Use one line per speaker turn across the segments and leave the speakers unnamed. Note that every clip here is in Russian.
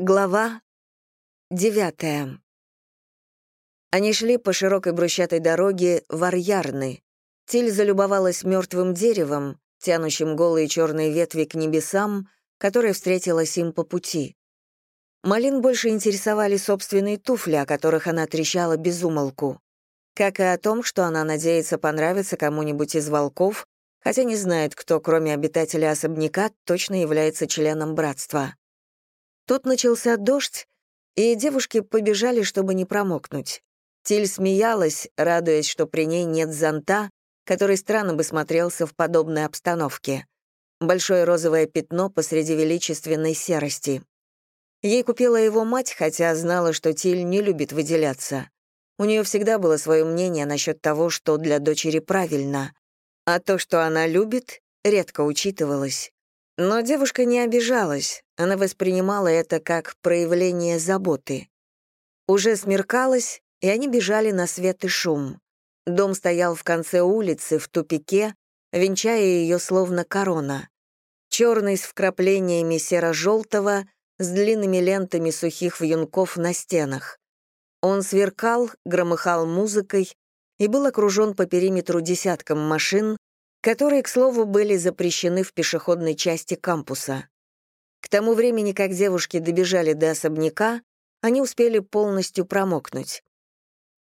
Глава девятая. Они шли по широкой брусчатой дороге в Арьярны. Тиль залюбовалась мертвым деревом, тянущим голые черные ветви к небесам, которое встретилось им по пути. Малин больше интересовали собственные туфли, о которых она трещала без умолку. Как и о том, что она надеется понравиться кому-нибудь из волков, хотя не знает, кто, кроме обитателя особняка, точно является членом братства. Тут начался дождь, и девушки побежали, чтобы не промокнуть. Тиль смеялась, радуясь, что при ней нет зонта, который странно бы смотрелся в подобной обстановке. Большое розовое пятно посреди величественной серости. Ей купила его мать, хотя знала, что Тиль не любит выделяться. У нее всегда было свое мнение насчет того, что для дочери правильно, а то, что она любит, редко учитывалось. Но девушка не обижалась, она воспринимала это как проявление заботы. Уже смеркалось, и они бежали на свет и шум. Дом стоял в конце улицы, в тупике, венчая ее словно корона. Черный с вкраплениями серо-желтого, с длинными лентами сухих вьюнков на стенах. Он сверкал, громыхал музыкой и был окружен по периметру десятком машин, которые, к слову, были запрещены в пешеходной части кампуса. К тому времени, как девушки добежали до особняка, они успели полностью промокнуть.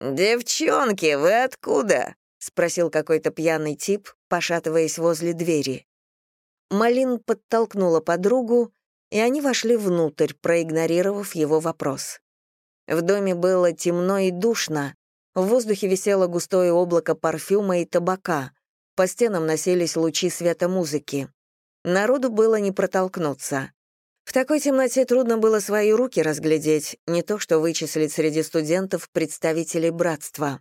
«Девчонки, вы откуда?» — спросил какой-то пьяный тип, пошатываясь возле двери. Малин подтолкнула подругу, и они вошли внутрь, проигнорировав его вопрос. В доме было темно и душно, в воздухе висело густое облако парфюма и табака, по стенам носились лучи света музыки. Народу было не протолкнуться. В такой темноте трудно было свои руки разглядеть, не то что вычислить среди студентов представителей братства.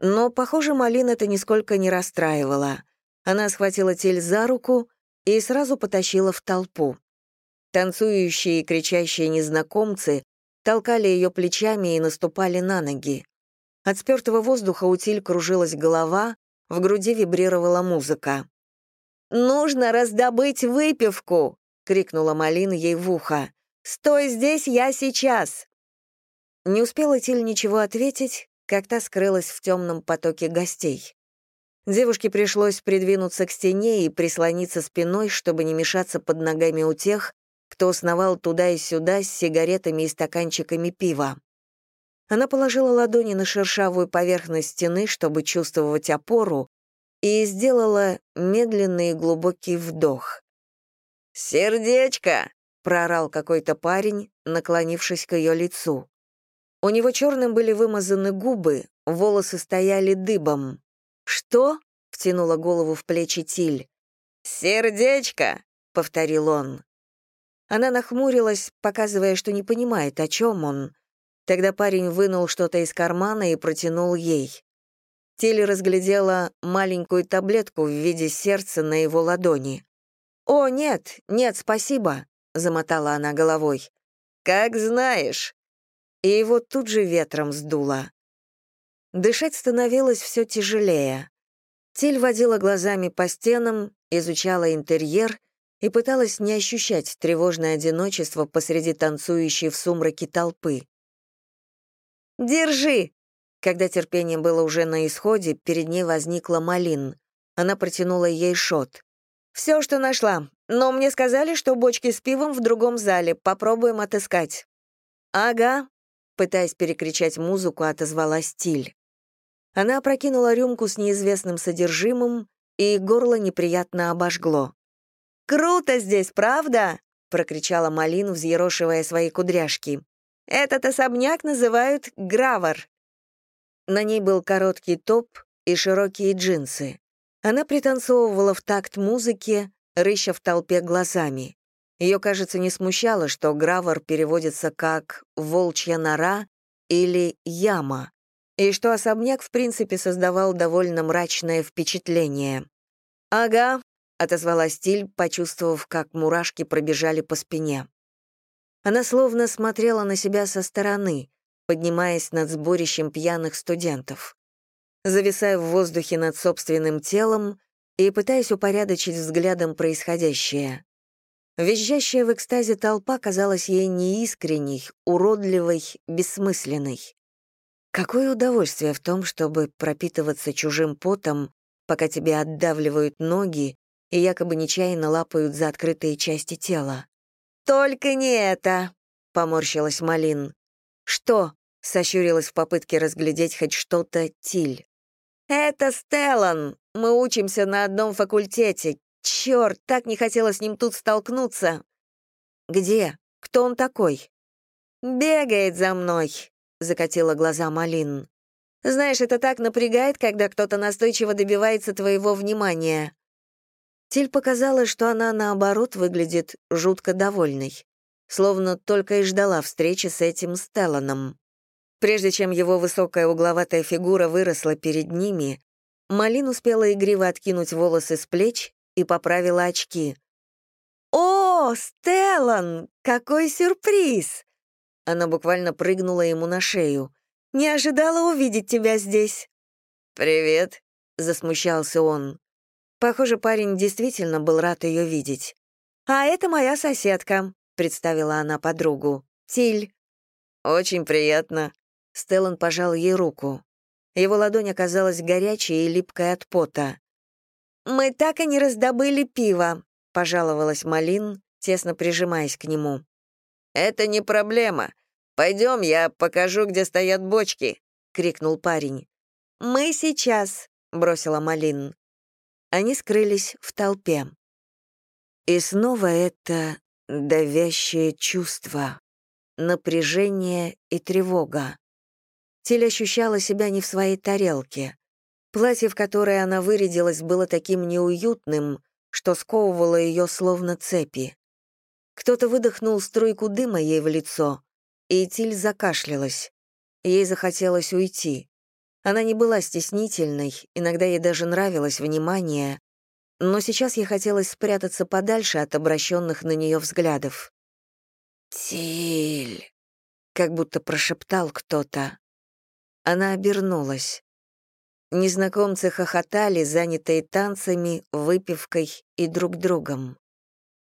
Но, похоже, Малин это нисколько не расстраивала. Она схватила Тель за руку и сразу потащила в толпу. Танцующие и кричащие незнакомцы толкали ее плечами и наступали на ноги. От спертого воздуха у Тиль кружилась голова, в груди вибрировала музыка. «Нужно раздобыть выпивку!» — крикнула Малин ей в ухо. «Стой здесь, я сейчас!» Не успела Тиль ничего ответить, как та скрылась в темном потоке гостей. Девушке пришлось придвинуться к стене и прислониться спиной, чтобы не мешаться под ногами у тех, кто сновал туда и сюда с сигаретами и стаканчиками пива. Она положила ладони на шершавую поверхность стены, чтобы чувствовать опору, и сделала медленный и глубокий вдох. «Сердечко!» — проорал какой-то парень, наклонившись к ее лицу. У него черным были вымазаны губы, волосы стояли дыбом. «Что?» — втянула голову в плечи Тиль. «Сердечко!» — повторил он. Она нахмурилась, показывая, что не понимает, о чем он, Тогда парень вынул что-то из кармана и протянул ей. Тилли разглядела маленькую таблетку в виде сердца на его ладони. «О, нет, нет, спасибо», — замотала она головой. «Как знаешь». И его тут же ветром сдуло. Дышать становилось все тяжелее. Тиль водила глазами по стенам, изучала интерьер и пыталась не ощущать тревожное одиночество посреди танцующей в сумраке толпы. «Держи!» Когда терпение было уже на исходе, перед ней возникла Малин. Она протянула ей шот. «Все, что нашла. Но мне сказали, что бочки с пивом в другом зале. Попробуем отыскать». «Ага», — пытаясь перекричать музыку, отозвалась стиль. Она опрокинула рюмку с неизвестным содержимым, и горло неприятно обожгло. «Круто здесь, правда?» — прокричала Малин, взъерошивая свои кудряшки. Этот особняк называют Гравар. На ней был короткий топ и широкие джинсы. Она пританцовывала в такт музыки, рыща в толпе глазами. Ее, кажется, не смущало, что Гравар переводится как «волчья нора» или «яма», и что особняк, в принципе, создавал довольно мрачное впечатление. «Ага», — отозвалась Стиль, почувствовав, как мурашки пробежали по спине. Она словно смотрела на себя со стороны, поднимаясь над сборищем пьяных студентов. Зависая в воздухе над собственным телом и пытаясь упорядочить взглядом происходящее. Визжащая в экстазе толпа казалась ей неискренней, уродливой, бессмысленной. Какое удовольствие в том, чтобы пропитываться чужим потом, пока тебе отдавливают ноги и якобы нечаянно лапают за открытые части тела. «Только не это!» — поморщилась Малин. «Что?» — сощурилась в попытке разглядеть хоть что-то Тиль. «Это Стеллан! Мы учимся на одном факультете. Черт, так не хотела с ним тут столкнуться!» «Где? Кто он такой?» «Бегает за мной», — закатила глаза Малин. «Знаешь, это так напрягает, когда кто-то настойчиво добивается твоего внимания». Тиль показала, что она, наоборот, выглядит жутко довольной словно только и ждала встречи с этим Стелланом. Прежде чем его высокая угловатая фигура выросла перед ними, Малин успела игриво откинуть волосы с плеч и поправила очки. «О, Стеллан, какой сюрприз!» Она буквально прыгнула ему на шею. «Не ожидала увидеть тебя здесь».
«Привет», —
засмущался он. Похоже, парень действительно был рад ее видеть. «А это моя соседка», — представила она подругу. «Тиль».
«Очень приятно».
Стеллан пожал ей руку. Его ладонь оказалась горячей и липкой от пота. «Мы так и не раздобыли пива», — пожаловалась Малин, тесно прижимаясь к нему.
«Это не проблема. Пойдем, я покажу, где стоят бочки», — крикнул парень.
«Мы сейчас», — бросила Малин. Они скрылись в толпе. И снова это давящее чувство, напряжение и тревога. Тель ощущала себя не в своей тарелке. Платье, в которое она вырядилась, было таким неуютным, что сковывало ее словно цепи. Кто-то выдохнул струйку дыма ей в лицо, и Тиль закашлялась. Ей захотелось уйти. Она не была стеснительной, иногда ей даже нравилось внимание, но сейчас ей хотелось спрятаться подальше от обращенных на нее взглядов. «Тиль!» — как будто прошептал кто-то. Она обернулась. Незнакомцы хохотали, занятые танцами, выпивкой и друг другом.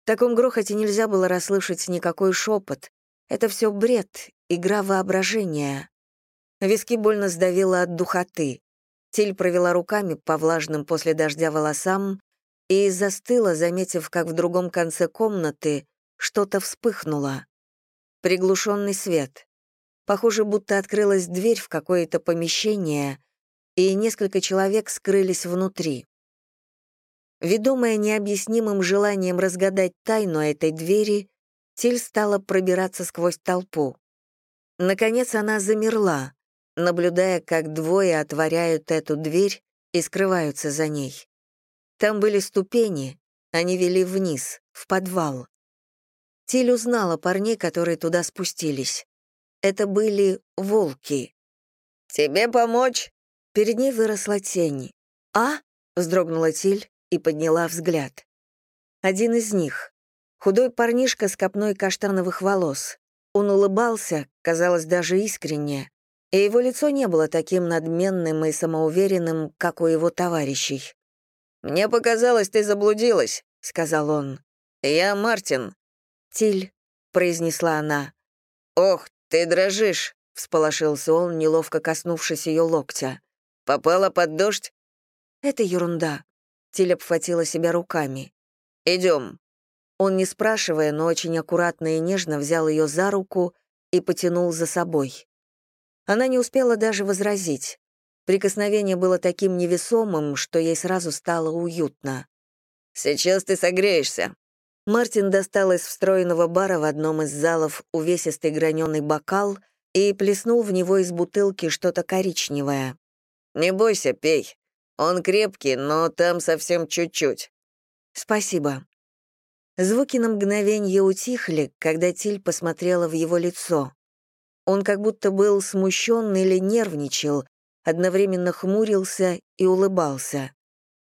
В таком грохоте нельзя было расслышать никакой шепот. Это все бред, игра воображения. Виски больно сдавило от духоты. Тиль провела руками по влажным после дождя волосам и застыла, заметив, как в другом конце комнаты что-то вспыхнуло. Приглушенный свет. Похоже, будто открылась дверь в какое-то помещение, и несколько человек скрылись внутри. Ведомая необъяснимым желанием разгадать тайну этой двери, Тиль стала пробираться сквозь толпу. Наконец она замерла, наблюдая, как двое отворяют эту дверь и скрываются за ней. Там были ступени, они вели вниз, в подвал. Тиль узнала парней, которые туда спустились. Это были волки.
«Тебе помочь?»
Перед ней выросла тень. «А?» — вздрогнула Тиль и подняла взгляд. Один из них. Худой парнишка с копной каштановых волос. Он улыбался, казалось, даже искренне, и его лицо не было таким надменным и самоуверенным, как у его товарищей.
«Мне показалось, ты заблудилась», — сказал он. «Я Мартин».
«Тиль», — произнесла она.
«Ох, ты дрожишь», — всполошился он, неловко коснувшись ее локтя. «Попала под дождь?»
«Это ерунда». Тиль обхватила себя руками.
«Идем».
Он, не спрашивая, но очень аккуратно и нежно взял ее за руку и потянул за собой. Она не успела даже возразить. Прикосновение было таким невесомым, что ей сразу стало уютно.
«Сейчас ты согреешься».
Мартин достал из встроенного бара в одном из залов увесистый граненый бокал и плеснул в него из бутылки что-то коричневое.
«Не бойся, пей. Он крепкий, но там совсем чуть-чуть».
«Спасибо». Звуки на мгновенье утихли, когда Тиль посмотрела в его лицо. Он как будто был смущен или нервничал, одновременно хмурился и улыбался.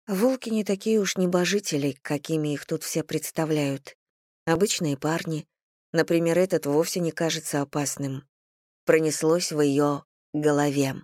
Волки не такие уж небожители, какими их тут все представляют. Обычные парни. Например, этот вовсе не кажется опасным. Пронеслось в ее голове.